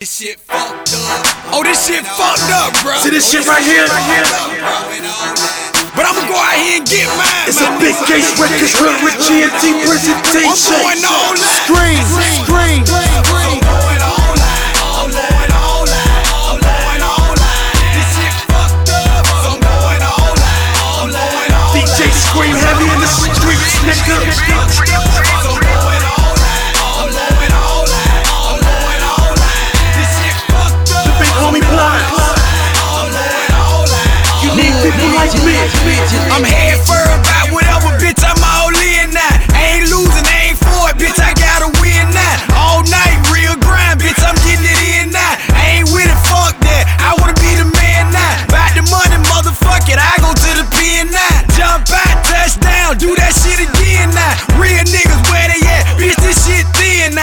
This shit fucked up. Oh, this shit fucked up, bro. See this oh, shit right here? But I'ma go out here and get mine. It's a big case records with Richie and T I'm presentation. going out. Scream, scream. I'm going all out. I'm going all out. I'm going all out. This shit fucked up. I'm going all out. I'm going all out. DJ Scream heavy in the streets, nigga.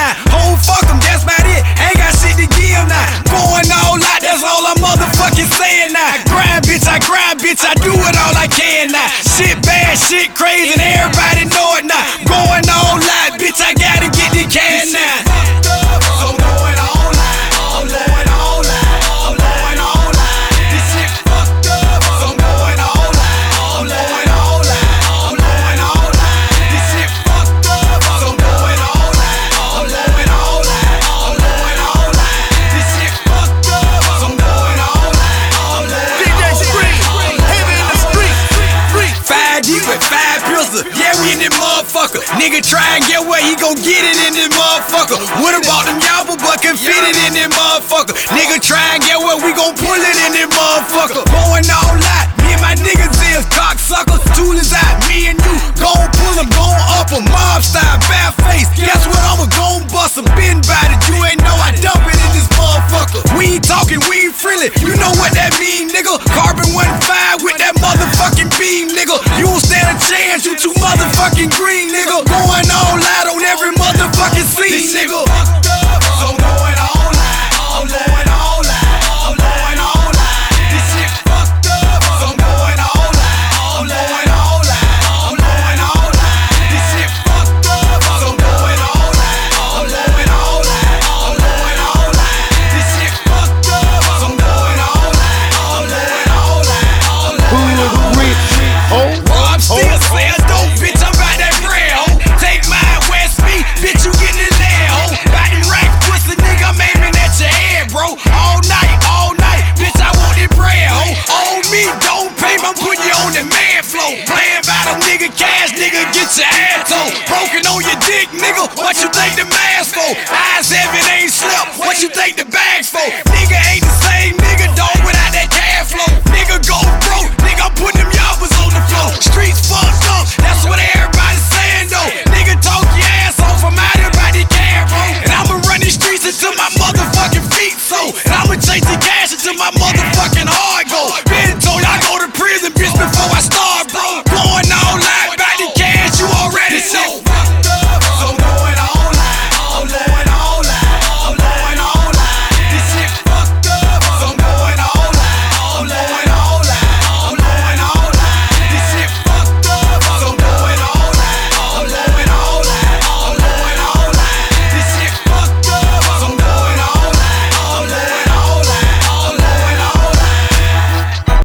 Now. Whole fuck them, that's about it. Ain't got shit to give now. Going all out, that's all I'm motherfucking saying now. Grind, bitch, I grind, bitch, I do it all I can now. Shit bad, shit crazy, and everybody know it now. Motherfucker. Nigga try and get where he gon' get it in this motherfucker. Would've bought them yapper, but can fit it in this motherfucker. Nigga try and get where we gon' pull it in this motherfucker. Going all out. Me and my niggas is cocksuckers. Tool is out. Me and you gon' pull them, gon' up 'em. Mob style, bad face. Guess what? I'ma gon' bust 'em. Been by it. You ain't know I dump it in this motherfucker. We ain't talking, we ain't friendly. You know what that mean, nigga? Carbon 1-5 with that motherfucking beam, nigga. You don't stand a chance, you too By nigga cash, nigga. Get your ass on. Broken on your dick, nigga. What you think the mask for? Eyes heavy, ain't slept. What you think the bags for?